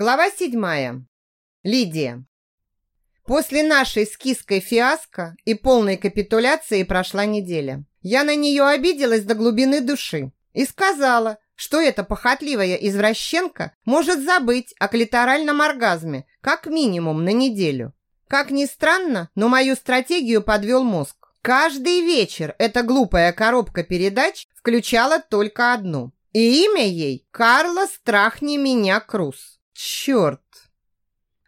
Глава седьмая. Лидия. После нашей с Киской фиаско и полной капитуляции прошла неделя. Я на нее обиделась до глубины души и сказала, что эта похотливая извращенка может забыть о клиторальном оргазме как минимум на неделю. Как ни странно, но мою стратегию подвел мозг. Каждый вечер эта глупая коробка передач включала только одну. И имя ей Карла Страхни меня Круз. Черт!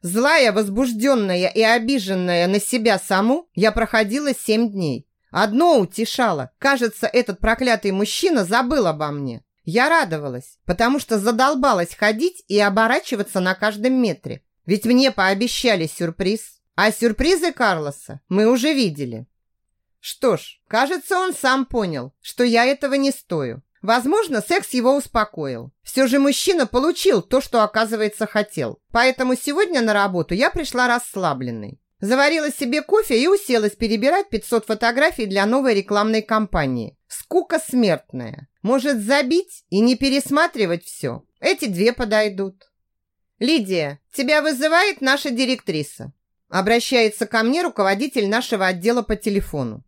Злая, возбужденная и обиженная на себя саму, я проходила семь дней. Одно утешало. Кажется, этот проклятый мужчина забыл обо мне. Я радовалась, потому что задолбалась ходить и оборачиваться на каждом метре. Ведь мне пообещали сюрприз. А сюрпризы Карлоса мы уже видели. Что ж, кажется, он сам понял, что я этого не стою. Возможно, секс его успокоил. Все же мужчина получил то, что, оказывается, хотел. Поэтому сегодня на работу я пришла расслабленной. Заварила себе кофе и уселась перебирать 500 фотографий для новой рекламной кампании. Скука смертная. Может забить и не пересматривать все. Эти две подойдут. Лидия, тебя вызывает наша директриса. Обращается ко мне руководитель нашего отдела по телефону.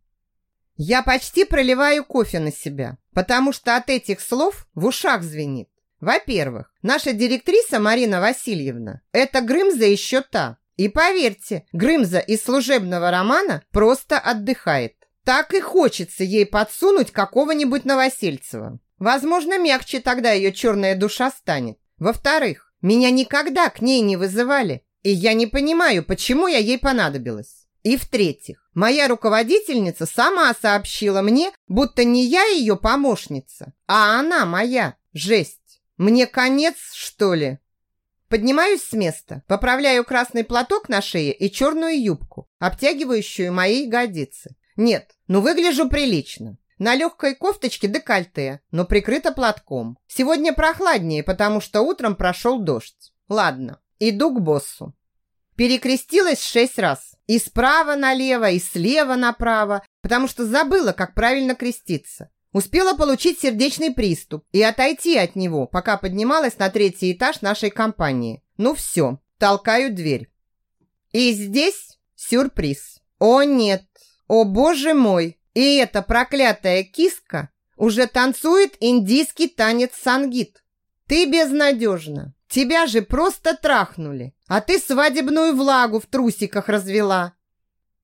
Я почти проливаю кофе на себя, потому что от этих слов в ушах звенит. Во-первых, наша директриса Марина Васильевна – это Грымза еще та. И поверьте, Грымза из служебного романа просто отдыхает. Так и хочется ей подсунуть какого-нибудь Новосельцева. Возможно, мягче тогда ее черная душа станет. Во-вторых, меня никогда к ней не вызывали, и я не понимаю, почему я ей понадобилась. И в-третьих, моя руководительница сама сообщила мне, будто не я ее помощница, а она моя. Жесть. Мне конец, что ли? Поднимаюсь с места, поправляю красный платок на шее и черную юбку, обтягивающую мои ягодицы. Нет, ну выгляжу прилично. На легкой кофточке декольте, но прикрыта платком. Сегодня прохладнее, потому что утром прошел дождь. Ладно, иду к боссу. Перекрестилась шесть раз. И справа налево, и слева направо, потому что забыла, как правильно креститься. Успела получить сердечный приступ и отойти от него, пока поднималась на третий этаж нашей компании. Ну все, толкаю дверь. И здесь сюрприз. О нет, о боже мой, и эта проклятая киска уже танцует индийский танец сангит. Ты безнадежна. Тебя же просто трахнули, а ты свадебную влагу в трусиках развела.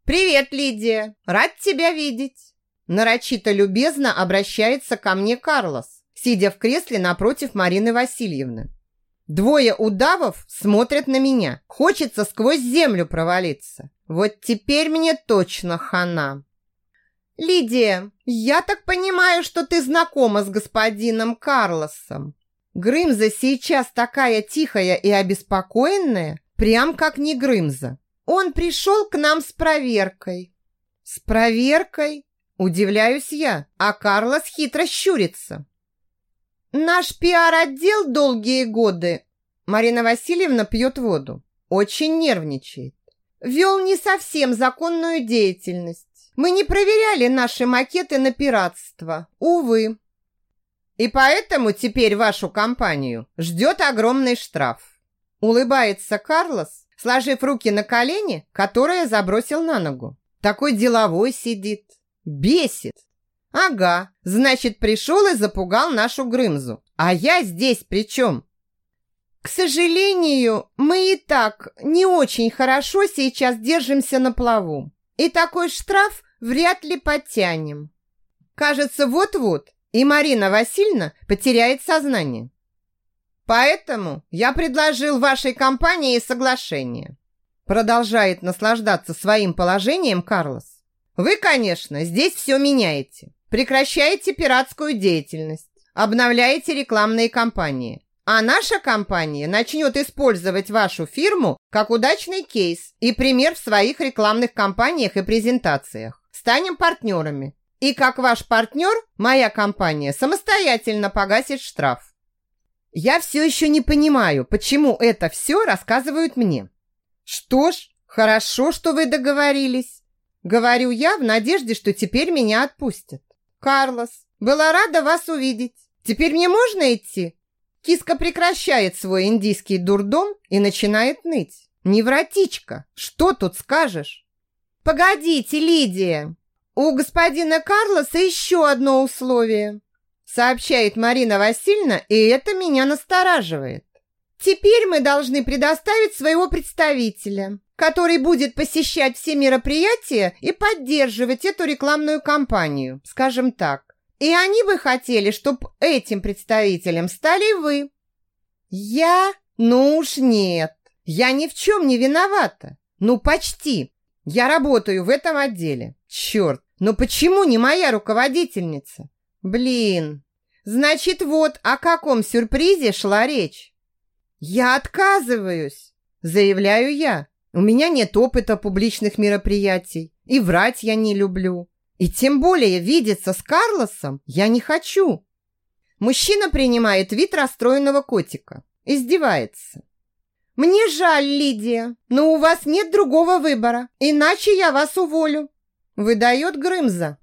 Привет, Лидия. Рад тебя видеть. Нарочито любезно обращается ко мне Карлос, сидя в кресле напротив Марины Васильевны. Двое удавов смотрят на меня. Хочется сквозь землю провалиться. Вот теперь мне точно хана. Лидия, я так понимаю, что ты знакома с господином Карлосом. Грымза сейчас такая тихая и обеспокоенная, прям как не Грымза. Он пришел к нам с проверкой. С проверкой? Удивляюсь я, а Карлос хитро щурится. Наш пиар-отдел долгие годы, Марина Васильевна пьет воду, очень нервничает. Вел не совсем законную деятельность. Мы не проверяли наши макеты на пиратство, увы. И поэтому теперь вашу компанию ждет огромный штраф. Улыбается Карлос, сложив руки на колени, которые забросил на ногу. Такой деловой сидит. Бесит. Ага, значит, пришел и запугал нашу Грымзу. А я здесь при чем? К сожалению, мы и так не очень хорошо сейчас держимся на плаву. И такой штраф вряд ли потянем. Кажется, вот-вот и Марина Васильевна потеряет сознание. Поэтому я предложил вашей компании соглашение. Продолжает наслаждаться своим положением Карлос. Вы, конечно, здесь все меняете. Прекращаете пиратскую деятельность. Обновляете рекламные кампании. А наша компания начнет использовать вашу фирму как удачный кейс и пример в своих рекламных кампаниях и презентациях. Станем партнерами. И как ваш партнер, моя компания самостоятельно погасит штраф. Я все еще не понимаю, почему это все рассказывают мне. Что ж, хорошо, что вы договорились. Говорю я в надежде, что теперь меня отпустят. Карлос, была рада вас увидеть. Теперь мне можно идти? Киска прекращает свой индийский дурдом и начинает ныть. Невротичка, что тут скажешь? Погодите, Лидия, у господина Карлоса еще одно условие, сообщает Марина Васильевна, и это меня настораживает. Теперь мы должны предоставить своего представителя, который будет посещать все мероприятия и поддерживать эту рекламную кампанию, скажем так. И они бы хотели, чтобы этим представителем стали вы. Я? Ну уж нет. Я ни в чем не виновата. Ну, почти. Я работаю в этом отделе. Черт, но почему не моя руководительница? Блин. Значит, вот о каком сюрпризе шла речь. Я отказываюсь, заявляю я. У меня нет опыта публичных мероприятий, и врать я не люблю. И тем более видеться с Карлосом я не хочу. Мужчина принимает вид расстроенного котика. Издевается. Мне жаль, Лидия, но у вас нет другого выбора, иначе я вас уволю. Выдает Грымза.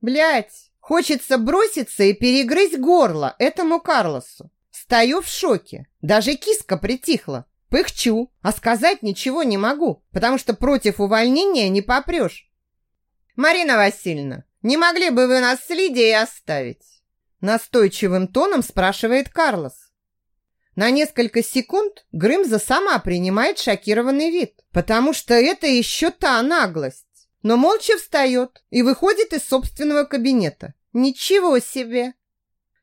Блять, хочется броситься и перегрызть горло этому Карлосу. Стою в шоке. Даже киска притихла. Пыхчу, а сказать ничего не могу, потому что против увольнения не попрешь. «Марина Васильевна, не могли бы вы нас с Лидией оставить?» Настойчивым тоном спрашивает Карлос. На несколько секунд Грымза сама принимает шокированный вид, потому что это еще та наглость. Но молча встает и выходит из собственного кабинета. Ничего себе!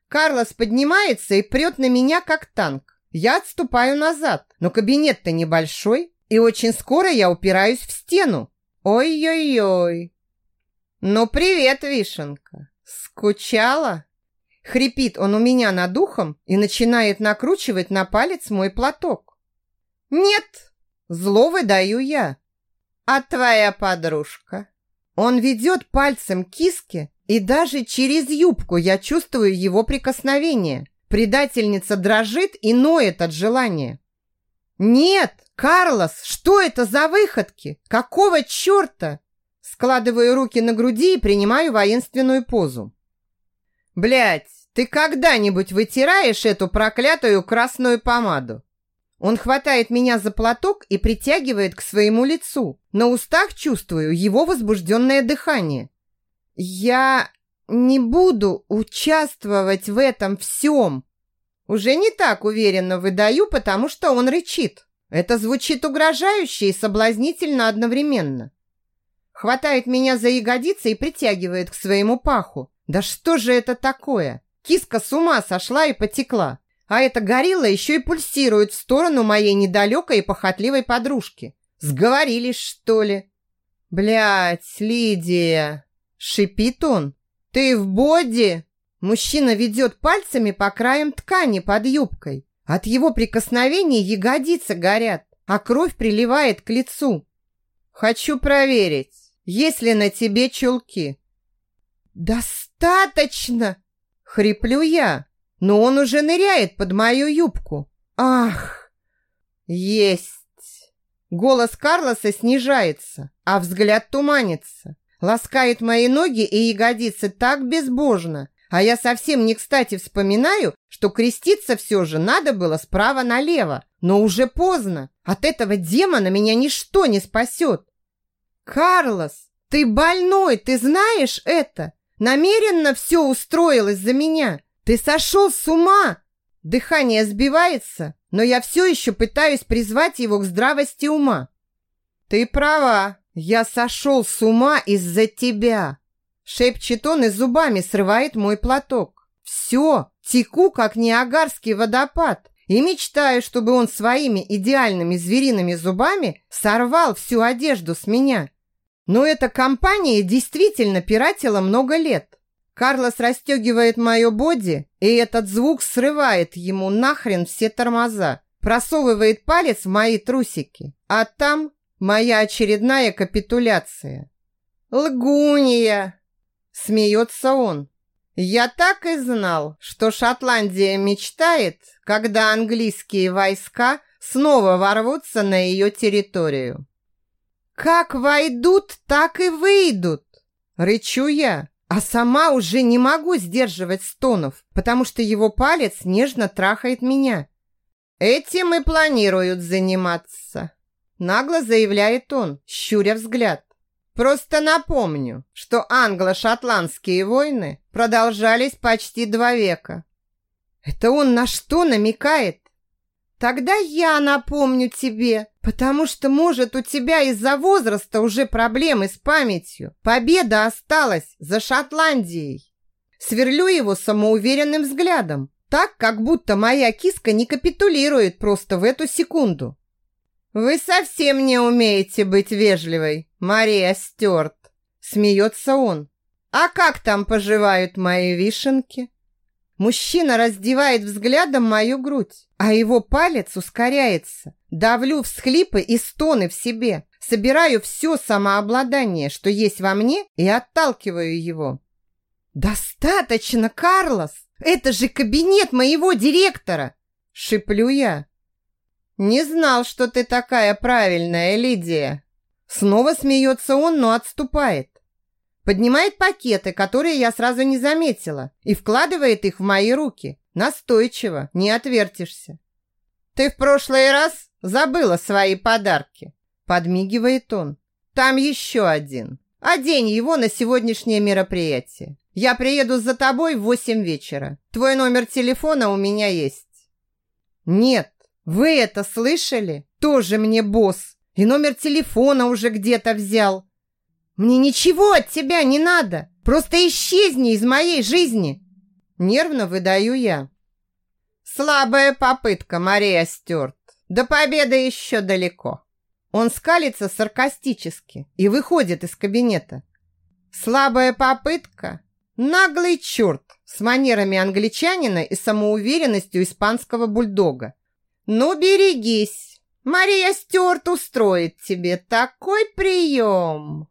Карлос поднимается и прет на меня, как танк. Я отступаю назад, но кабинет-то небольшой, и очень скоро я упираюсь в стену. Ой-ой-ой! «Ну, привет, Вишенка! Скучала?» Хрипит он у меня над ухом и начинает накручивать на палец мой платок. «Нет!» Зло выдаю я. «А твоя подружка?» Он ведет пальцем киски, и даже через юбку я чувствую его прикосновение. Предательница дрожит и ноет от желания. «Нет, Карлос, что это за выходки? Какого черта?» Складываю руки на груди и принимаю воинственную позу. Блять, ты когда-нибудь вытираешь эту проклятую красную помаду? Он хватает меня за платок и притягивает к своему лицу. На устах чувствую его возбужденное дыхание. Я не буду участвовать в этом всем. Уже не так уверенно выдаю, потому что он рычит. Это звучит угрожающе и соблазнительно одновременно. Хватает меня за ягодицы и притягивает к своему паху. Да что же это такое? Киска с ума сошла и потекла. А эта горилла еще и пульсирует в сторону моей недалекой и похотливой подружки. Сговорились, что ли? Блять, Лидия, шипит он. Ты в боди? Мужчина ведет пальцами по краям ткани под юбкой. От его прикосновений ягодицы горят, а кровь приливает к лицу. Хочу проверить. Есть ли на тебе чулки?» «Достаточно!» — хриплю я, но он уже ныряет под мою юбку. «Ах! Есть!» Голос Карлоса снижается, а взгляд туманится. Ласкает мои ноги и ягодицы так безбожно, а я совсем не кстати вспоминаю, что креститься все же надо было справа налево, но уже поздно. От этого демона меня ничто не спасет. «Карлос, ты больной, ты знаешь это? Намеренно все устроил из-за меня. Ты сошел с ума!» Дыхание сбивается, но я все еще пытаюсь призвать его к здравости ума. «Ты права, я сошел с ума из-за тебя!» Шепчет он и зубами срывает мой платок. «Все, теку, как неагарский водопад, и мечтаю, чтобы он своими идеальными звериными зубами сорвал всю одежду с меня. Но эта компания действительно пиратила много лет. Карлос расстегивает мое боди, и этот звук срывает ему нахрен все тормоза. Просовывает палец в мои трусики. А там моя очередная капитуляция. «Лгунья!» – смеется он. «Я так и знал, что Шотландия мечтает, когда английские войска снова ворвутся на ее территорию». Как войдут, так и выйдут. Рычу я, а сама уже не могу сдерживать стонов, потому что его палец нежно трахает меня. Этим и планируют заниматься, нагло заявляет он, щуря взгляд. Просто напомню, что англо-шотландские войны продолжались почти два века. Это он на что намекает? Тогда я напомню тебе, потому что, может, у тебя из-за возраста уже проблемы с памятью. Победа осталась за Шотландией. Сверлю его самоуверенным взглядом, так, как будто моя киска не капитулирует просто в эту секунду. «Вы совсем не умеете быть вежливой, Мария Стюарт», смеется он. «А как там поживают мои вишенки?» Мужчина раздевает взглядом мою грудь, а его палец ускоряется. Давлю всхлипы и стоны в себе. Собираю все самообладание, что есть во мне, и отталкиваю его. «Достаточно, Карлос! Это же кабинет моего директора!» Шиплю я. «Не знал, что ты такая правильная, Лидия!» Снова смеется он, но отступает. Поднимает пакеты, которые я сразу не заметила, и вкладывает их в мои руки. Настойчиво, не отвертишься. «Ты в прошлый раз забыла свои подарки», – подмигивает он. «Там еще один. Одень его на сегодняшнее мероприятие. Я приеду за тобой в восемь вечера. Твой номер телефона у меня есть». «Нет, вы это слышали? Тоже мне босс. И номер телефона уже где-то взял. Мне ничего от тебя не надо. Просто исчезни из моей жизни. Нервно выдаю я. Слабая попытка, Мария Стюарт. До победы еще далеко. Он скалится саркастически и выходит из кабинета. Слабая попытка? Наглый черт с манерами англичанина и самоуверенностью испанского бульдога. Ну, берегись. Мария Стюарт устроит тебе такой прием.